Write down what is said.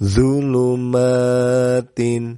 zulumatin.